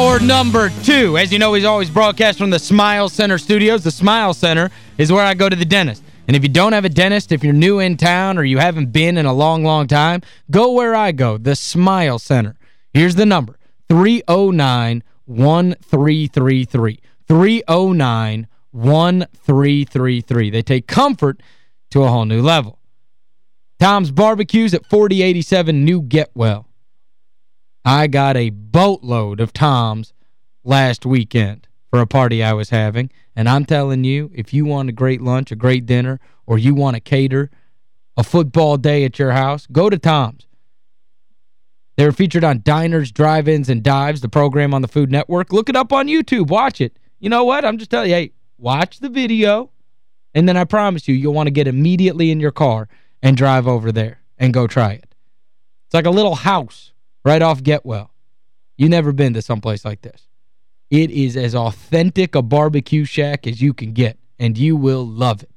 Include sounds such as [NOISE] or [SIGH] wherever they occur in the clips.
Hour number two. As you know, he's always broadcast from the Smile Center studios. The Smile Center is where I go to the dentist. And if you don't have a dentist, if you're new in town or you haven't been in a long, long time, go where I go, the Smile Center. Here's the number, 309-1333. 309-1333. They take comfort to a whole new level. Tom's Barbecues at 4087 New Getwell. I got a boatload of Tom's last weekend for a party I was having. And I'm telling you, if you want a great lunch, a great dinner, or you want to cater a football day at your house, go to Tom's. They were featured on Diners, Drive-Ins, and Dives, the program on the Food Network. Look it up on YouTube. Watch it. You know what? I'm just telling you, hey, watch the video, and then I promise you, you'll want to get immediately in your car and drive over there and go try it. It's like a little house right off Getwell. you never been to someplace like this. It is as authentic a barbecue shack as you can get, and you will love it.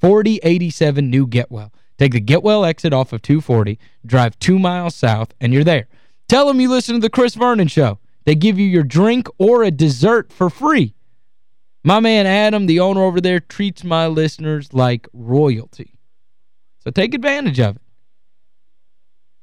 4087 New Getwell. Take the Getwell exit off of 240, drive two miles south, and you're there. Tell them you listen to the Chris Vernon Show. They give you your drink or a dessert for free. My man Adam, the owner over there, treats my listeners like royalty. So take advantage of it.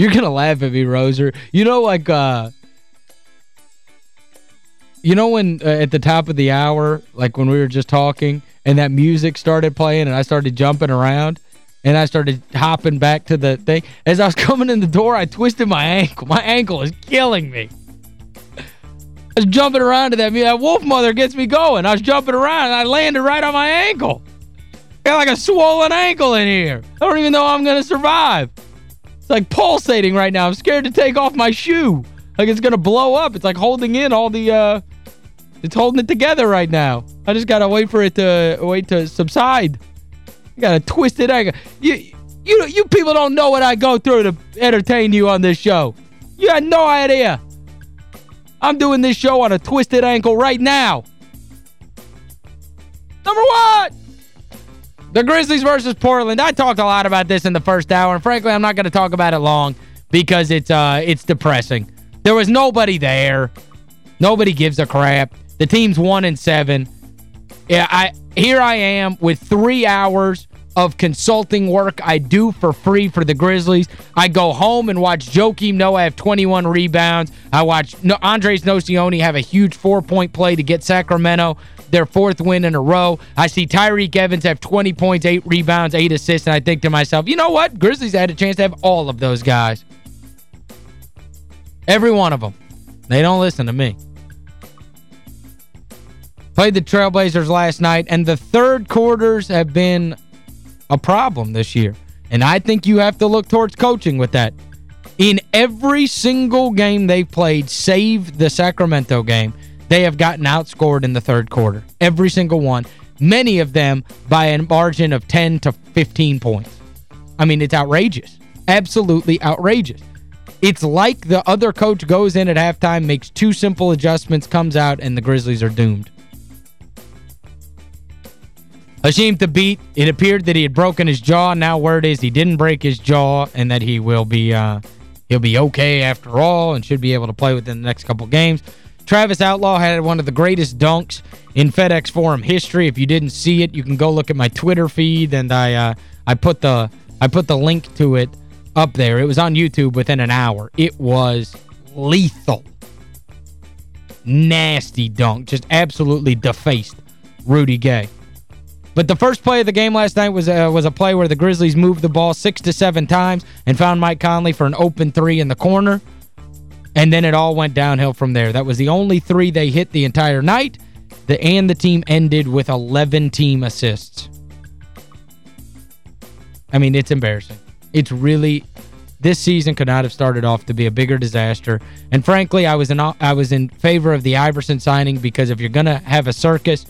You're going to laugh at me, Roser. You know, like, uh, you know when uh, at the top of the hour, like when we were just talking, and that music started playing and I started jumping around, and I started hopping back to the thing. As I was [LAUGHS] coming in the door, I twisted my ankle. My ankle is killing me. I was jumping around to that. That Wolfmother gets me going. I was jumping around, and I landed right on my ankle. I Got like a swollen ankle in here. I don't even know I'm going to survive. It's like pulsating right now. I'm scared to take off my shoe. Like it's going to blow up. It's like holding in all the... uh It's holding it together right now. I just got to wait for it to wait to subside. I got a twisted ankle. You, you, you people don't know what I go through to entertain you on this show. You had no idea. I'm doing this show on a twisted ankle right now. Number one. The Grizzlies versus Portland. I talked a lot about this in the first hour, and frankly, I'm not going to talk about it long because it's uh it's depressing. There was nobody there. Nobody gives a crap. The team's 1 and 7. Yeah, I here I am with 3 hours of consulting work I do for free for the Grizzlies. I go home and watch Joakim Noah have 21 rebounds. I watch no, Andres Nocioni have a huge four-point play to get Sacramento their fourth win in a row. I see Tyreke Evans have 20 points, 8 rebounds, 8 assists, and I think to myself, you know what? Grizzlies had a chance to have all of those guys. Every one of them. They don't listen to me. Played the Trailblazers last night, and the third quarters have been a problem this year. And I think you have to look towards coaching with that. In every single game they've played, save the Sacramento game, they have gotten outscored in the third quarter. Every single one. Many of them by a margin of 10 to 15 points. I mean, it's outrageous. Absolutely outrageous. It's like the other coach goes in at halftime, makes two simple adjustments, comes out, and the Grizzlies are doomed. Hasheem Thabeet, it appeared that he had broken his jaw. Now word is he didn't break his jaw and that he will be uh, he'll be okay after all and should be able to play within the next couple games. Travis Outlaw had one of the greatest dunks in FedEx Forum history. If you didn't see it, you can go look at my Twitter feed and I uh, I put the I put the link to it up there. It was on YouTube within an hour. It was lethal. Nasty dunk. Just absolutely defaced Rudy Gay. But the first play of the game last night was uh, was a play where the Grizzlies moved the ball six to seven times and found Mike Conley for an open three in the corner. And then it all went downhill from there. That was the only three they hit the entire night. The And the team ended with 11 team assists. I mean, it's embarrassing. It's really this season could not have started off to be a bigger disaster. And frankly, I was in I was in favor of the Iverson signing because if you're going to have a circus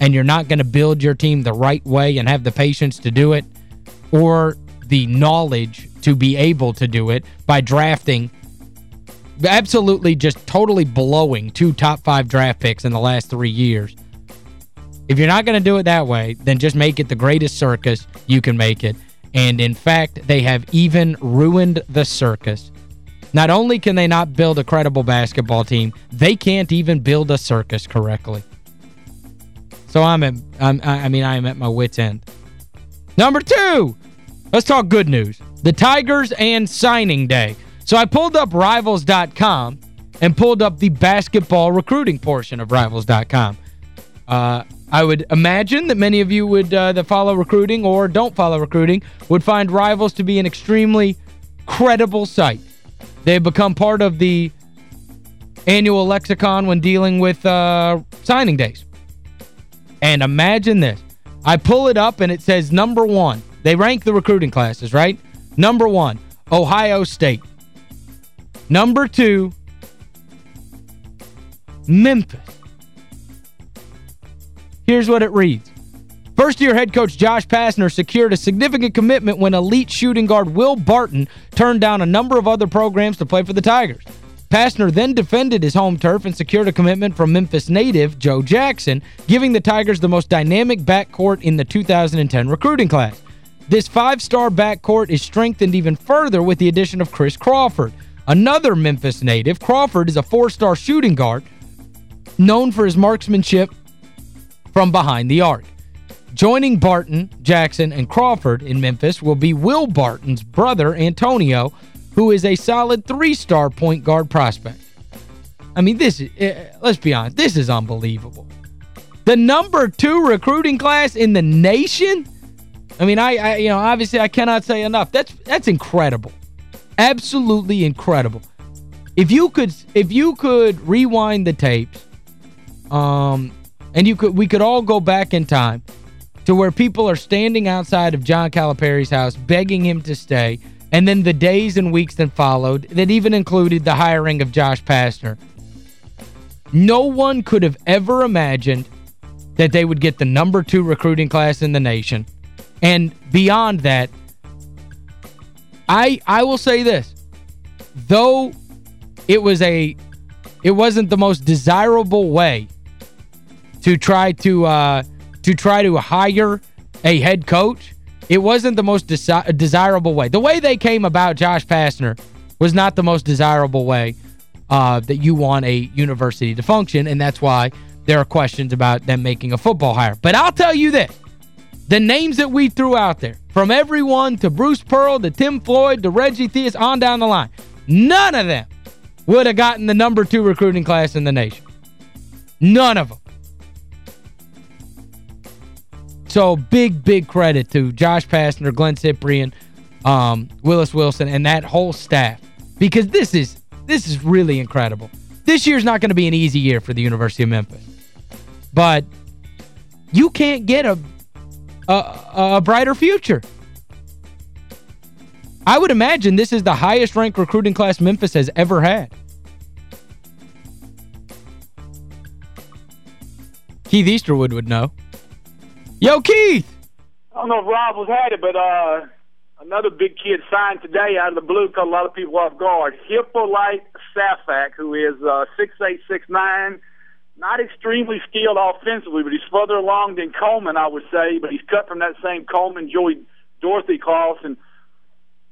and you're not going to build your team the right way and have the patience to do it or the knowledge to be able to do it by drafting absolutely just totally blowing two top five draft picks in the last three years. If you're not going to do it that way, then just make it the greatest circus you can make it. And in fact, they have even ruined the circus. Not only can they not build a credible basketball team, they can't even build a circus correctly. So I'm at, I'm, I mean, I am at my wit's end. Number two, let's talk good news. The Tigers and signing day. So I pulled up Rivals.com and pulled up the basketball recruiting portion of Rivals.com. Uh, I would imagine that many of you would uh, that follow recruiting or don't follow recruiting would find Rivals to be an extremely credible site. They've become part of the annual lexicon when dealing with uh, signing days. And imagine this. I pull it up and it says number one. They rank the recruiting classes, right? Number one, Ohio State. Number two, Memphis. Here's what it reads. First-year head coach Josh Pastner secured a significant commitment when elite shooting guard Will Barton turned down a number of other programs to play for the Tigers. Pastner then defended his home turf and secured a commitment from Memphis native Joe Jackson, giving the Tigers the most dynamic backcourt in the 2010 recruiting class. This five-star backcourt is strengthened even further with the addition of Chris Crawford. Another Memphis native, Crawford is a four-star shooting guard known for his marksmanship from behind the arc. Joining Barton, Jackson, and Crawford in Memphis will be Will Barton's brother, Antonio, who is a solid three-star point guard prospect. I mean, this is, uh, let's be honest, this is unbelievable. The number two recruiting class in the nation? I mean, I, I you know, obviously I cannot say enough. That's that's incredible. Absolutely incredible. If you could if you could rewind the tapes um and you could we could all go back in time to where people are standing outside of John Calipari's house begging him to stay, and then the days and weeks that followed that even included the hiring of Josh Pastner. No one could have ever imagined that they would get the number two recruiting class in the nation. And beyond that, I I will say this. Though it was a it wasn't the most desirable way to try to uh, to try to hire a head coach, it wasn't the most desi desirable way. The way they came about Josh Pastner was not the most desirable way uh, that you want a university to function, and that's why there are questions about them making a football hire. But I'll tell you this. The names that we threw out there, from everyone to Bruce Pearl to Tim Floyd to Reggie Theus on down the line, none of them would have gotten the number two recruiting class in the nation. None of them. So big, big credit to Josh Pastner, Glenn Cyprien, um, Willis Wilson, and that whole staff. Because this is this is really incredible. This year's not going to be an easy year for the University of Memphis. But you can't get a, a, a brighter future. I would imagine this is the highest ranked recruiting class Memphis has ever had. Keith Easterwood would know. Yo, Keith! I don't know if Rob was had it, but uh, another big kid signed today out of the blue caught a lot of people off guard. Hippolyte Tsafack, who is uh, 6'8", 6'9", not extremely skilled offensively, but he's further along than Coleman, I would say. But he's cut from that same Coleman, Joey Dorsey class, and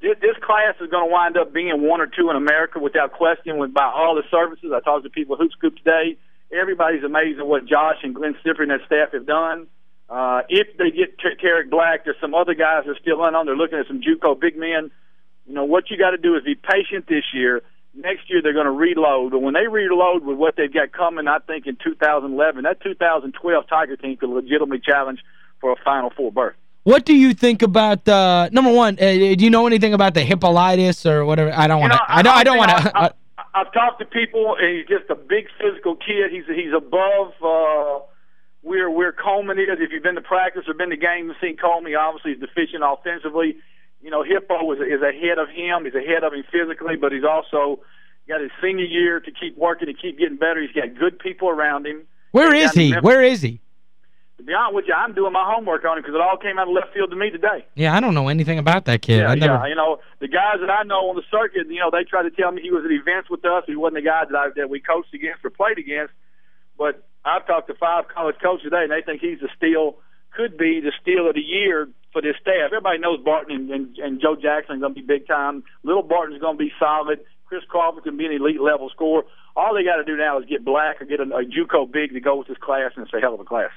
this, class is going to wind up being one or two in America without question. With by all the services, I talked to people at Hoop Scoop today. Everybody's amazed at what Josh and Glenn Cyprien and their staff have done. Uh, if they get Tarik Black, there's some other guys that are still on. They're looking at some JUCO big men. You know what you got to do is be patient this year. Next year they're going to reload, but when they reload with what they've got coming, I think in 2011, that 2012 Tiger team could legitimately challenge for a Final Four berth. What do you think about uh, number one? Uh, do you know anything about the Hippolytus or whatever? I don't want to. I don't. I don't want to. I've talked to people, and he's just a big physical kid. He's he's above uh, where where Coleman is. If you've been to practice or been to games and seen Coleman, obviously he's deficient offensively. You know, Hippo is, is ahead of him. He's ahead of him physically, but he's also got his senior year to keep working, to keep getting better. He's got good people around him. Where is he? Where is he? To be honest with you, I'm doing my homework on him because it all came out of left field to me today. Yeah, I don't know anything about that kid. Yeah, I never yeah. You know, the guys that I know on the circuit, you know, they try to tell me he was at events with us. He wasn't the guy that I, that we coached against or played against. But I've talked to five college coaches today, and they think he's the steal, could be the steal of the year for this staff. Everybody knows Barton and, and, and Joe Jackson are going to be big time. Little Barton's going to be solid. Chris Crawford can be an elite level scorer. All they got to do now is get Black or get a, a JUCO big to go with this class, and it's a hell of a class.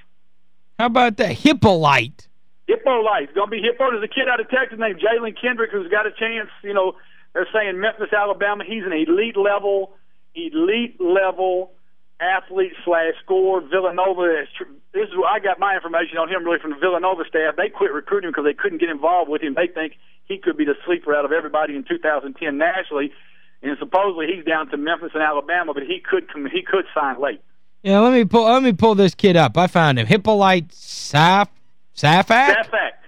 How about that? Hippolyte. Hippo Life. Going to be Hippo. There's a kid out of Texas named Jalen Kendrick who's got a chance. You know, they're saying Memphis, Alabama. He's an elite level, elite level athlete slash scorer. Villanova. Is, this is I got my information on him really from the Villanova staff. They quit recruiting him because they couldn't get involved with him. They think he could be the sleeper out of everybody in 2010 nationally. And supposedly he's down to Memphis and Alabama, but he could come, he could sign late. Yeah, let me pull let me pull this kid up. I found him. Hippolyte Saf Tsafack? Fact.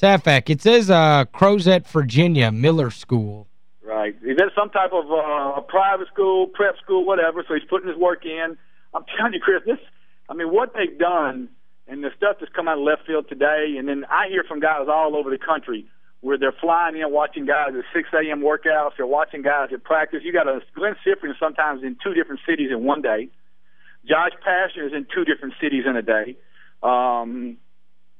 Tsafack. It says uh Crozet, Virginia, Miller School. Right. He's at some type of uh, a private school, prep school, whatever. So he's putting his work in. I'm [LAUGHS] telling you, Chris, this. I mean, what they've done, and the stuff that's come out of left field today, and then I hear from guys all over the country where they're flying in, watching guys at 6 a.m. workouts. They're watching guys at practice. You got a Glenn Cyprien sometimes in two different cities in one day. Josh Pastner is in two different cities in a day. Um,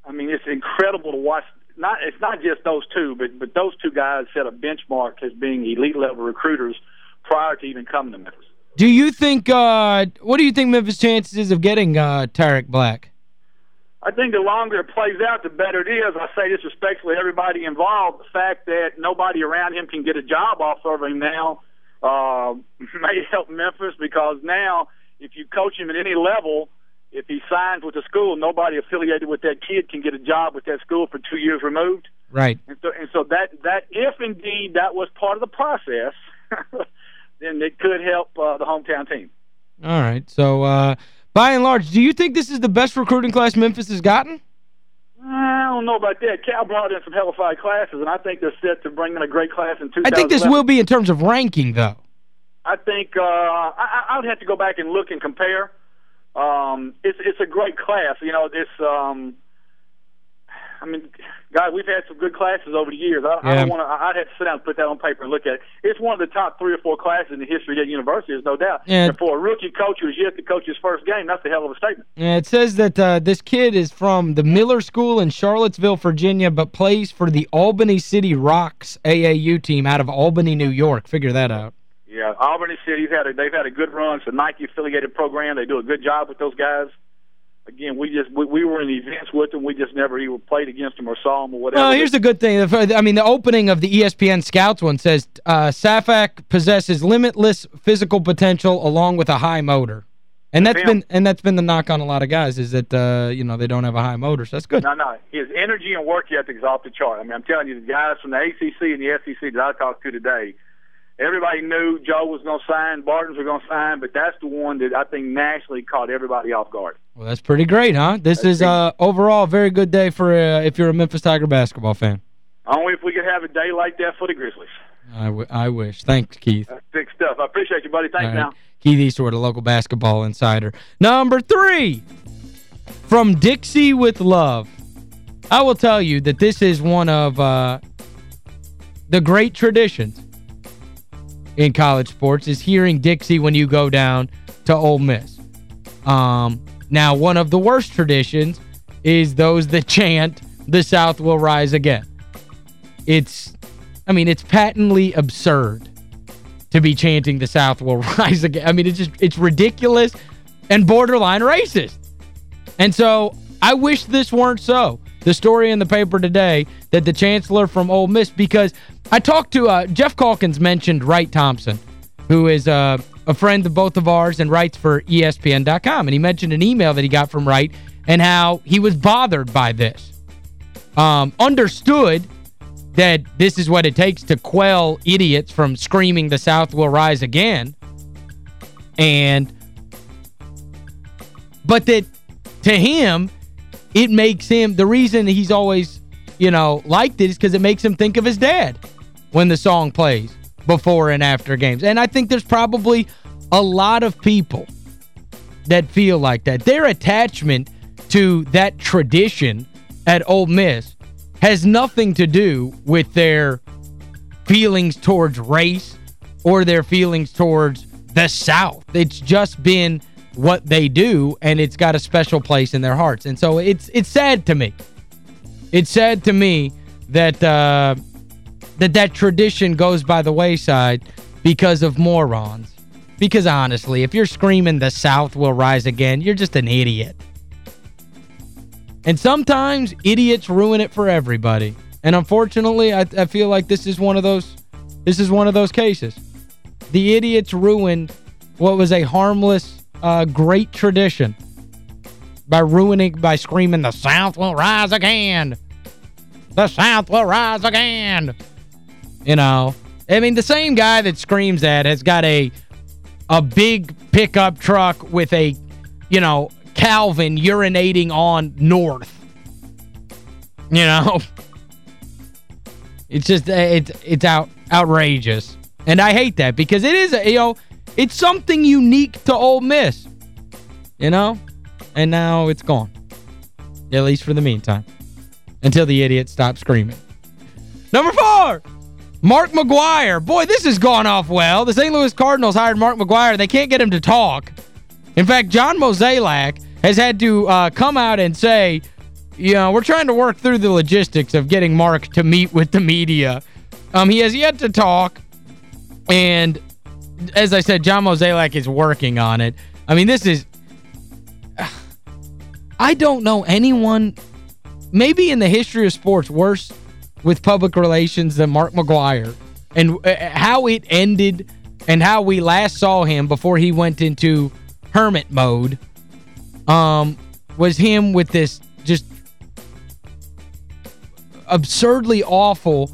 I mean, it's incredible to watch. Not it's not just those two, but but those two guys set a benchmark as being elite level recruiters prior to even coming to Memphis. Do you think uh what do you think Memphis' chances is of getting uh Tarik Black? I think the longer it plays out, the better it is. I say this respectfully, everybody involved. The fact that nobody around him can get a job off of him now uh, [LAUGHS] may help Memphis because now, if you coach him at any level, if he signs with the school, nobody affiliated with that kid can get a job with that school for two years removed. Right. And so, and so that that if indeed that was part of the process, [LAUGHS] then it could help uh, the hometown team. All right. So uh by and large, do you think this is the best recruiting class Memphis has gotten? I don't know about that. Cal brought in some hellified classes, and I think they're set to bring in a great class in 2011. I think this will be in terms of ranking though. I think uh, I, I would have to go back and look and compare. Um, it's it's a great class. You know, it's um, I mean, guys, we've had some good classes over the years. I, I don't want to. I'd have to sit down and put that on paper and look at it. It's one of the top three or four classes in the history of that university, there's no doubt. Yeah. And for a rookie coach who's yet to coach his first game, that's a hell of a statement. Yeah, it says that uh, this kid is from the Miller School in Charlottesville, Virginia, but plays for the Albany City Rocks AAU team out of Albany, New York. Figure that out. Yeah, Albany City's had a, they've had a good run. It's a Nike affiliated program. They do a good job with those guys. Again, we just we, we were in events with them. We just never even played against them or saw them or whatever. Well, here's the good thing. I mean, the opening of the ESPN Scouts one says uh, Tsafack possesses limitless physical potential along with a high motor. And that's been and that's been the knock on a lot of guys is that uh, you know, they don't have a high motor. So that's good. No, no. His energy and work ethic is off the chart. I mean, I'm telling you, the guys from the ACC and the SEC that I talked to today, everybody knew Joe was going to sign, Barton's were going to sign, but that's the one that I think nationally caught everybody off guard. Well, that's pretty great, huh? This is uh overall a very good day for uh, if you're a Memphis Tiger basketball fan. Only if we could have a day like that for the Grizzlies. I, w I wish. Thanks, Keith. That's big stuff. I appreciate you, buddy. Thanks right. now. Keith Eastwood, a local basketball insider. Number three, from Dixie with Love. I will tell you that this is one of uh, the great traditions in college sports is hearing Dixie when you go down to Ole Miss. Um, now, one of the worst traditions is those that chant, the South will rise again. It's, I mean, it's patently absurd to be chanting the South will [LAUGHS] rise again. I mean, it's just, it's ridiculous and borderline racist. And so I wish this weren't so. The story in the paper today that the chancellor from Ole Miss, because I talked to, uh, Geoff Calkins mentioned Wright Thompson, who is uh, a friend of both of ours and writes for ESPN.com. And he mentioned an email that he got from Wright and how he was bothered by this. Um, understood that this is what it takes to quell idiots from screaming the South will rise again. And but that to him it makes him the reason he's always you know, liked it is because it makes him think of his dad when the song plays before and after games. And I think there's probably a lot of people that feel like that. Their attachment to that tradition at Ole Miss has nothing to do with their feelings towards race or their feelings towards the South. It's just been what they do, and it's got a special place in their hearts. And so it's it's sad to me. It's sad to me that uh, that that tradition goes by the wayside because of morons. Because honestly, if you're screaming the South will rise again, you're just an idiot. And sometimes idiots ruin it for everybody. And unfortunately, I, I feel like this is one of those this is one of those cases. The idiots ruined what was a harmless, uh, great tradition by ruining, by screaming, the South will rise again. The South will rise again. You know, I mean, the same guy that screams that has got a a big pickup truck with a, you know, Calvin urinating on North. You know? [LAUGHS] It's just, it's, it's out outrageous. And I hate that because it is, you know, it's something unique to Ole Miss. You know? And now it's gone. At least for the meantime. Until the idiot stops screaming. Number four! Mark McGwire. Boy, this has gone off well. The St. Louis Cardinals hired Mark McGwire. They can't get him to talk. In fact, John Mozeliak has had to uh, come out and say, you know, we're trying to work through the logistics of getting Mark to meet with the media. Um, he has yet to talk. And as I said, John Mozeliak is working on it. I mean, this is... [SIGHS] I don't know anyone, maybe in the history of sports, worse with public relations than Mark McGwire. And uh, how it ended and how we last saw him before he went into hermit mode um, was him with this just absurdly awful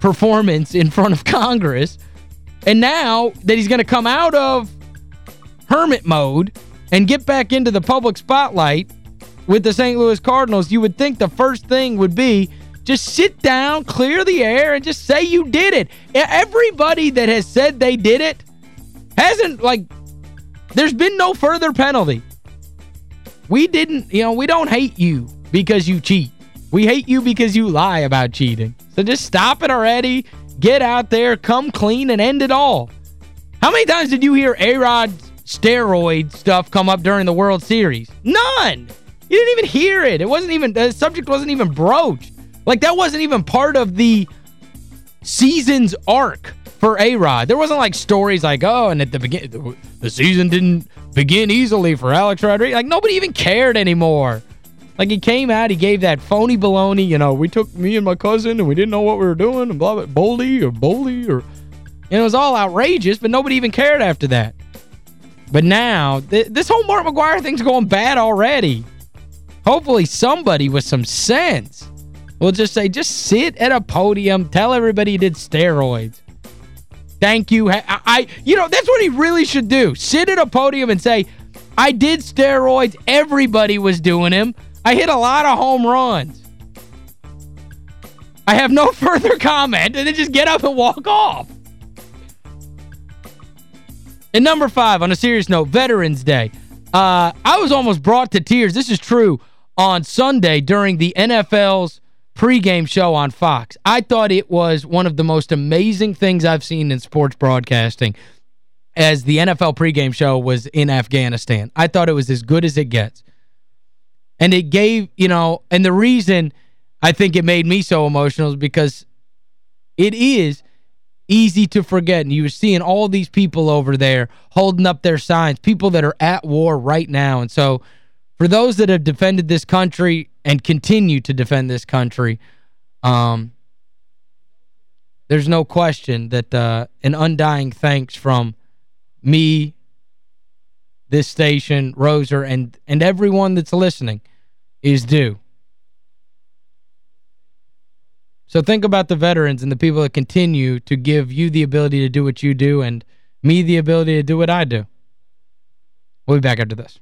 performance in front of [LAUGHS] Congress. And now that he's going to come out of hermit mode and get back into the public spotlight with the St. Louis Cardinals, you would think the first thing would be just sit down, clear the air, and just say you did it. Everybody that has said they did it hasn't, like, there's been no further penalty. We didn't, you know, we don't hate you because you cheat. We hate you because you lie about cheating. So just stop it already. Get out there, come clean, and end it all. How many times did you hear A-Rod steroid stuff come up during the World Series? None! You didn't even hear it. It wasn't even, the subject wasn't even broached. Like, that wasn't even part of the season's arc for A-Rod. There wasn't like stories like, oh, and at the beginning, the season didn't begin easily for Alex Rodriguez. Like, nobody even cared anymore. Like, he came out, he gave that phony baloney, you know, we took me and my cousin and we didn't know what we were doing and blah, blah, Boldy or Boldy or... And it was all outrageous, but nobody even cared after that. But now, th this whole Mark McGwire thing's going bad already. Hopefully somebody with some sense will just say, just sit at a podium, tell everybody you did steroids. Thank you. I, I, you know, that's what he really should do. Sit at a podium and say, I did steroids. Everybody was doing them. I hit a lot of home runs. I have no [LAUGHS] further comment. And then just get up and walk off. And number five, on a serious note, Veterans Day. Uh, I was almost brought to tears. This is true on Sunday during the NFL's pregame show on Fox. I thought it was one of the most amazing things I've seen in sports broadcasting as the NFL pregame show was in Afghanistan. I thought it was as good as it gets. And it gave, you know, and the reason I think it made me so emotional is because it is easy to forget. And you were seeing all these people over there holding up their signs, people that are at war right now. And so for those that have defended this country and continue to defend this country, um, there's no question that uh, an undying thanks from me, this station, Roser, and, and everyone that's listening is due. So think about the veterans and the people that continue to give you the ability to do what you do and me the ability to do what I do. We'll be back after this.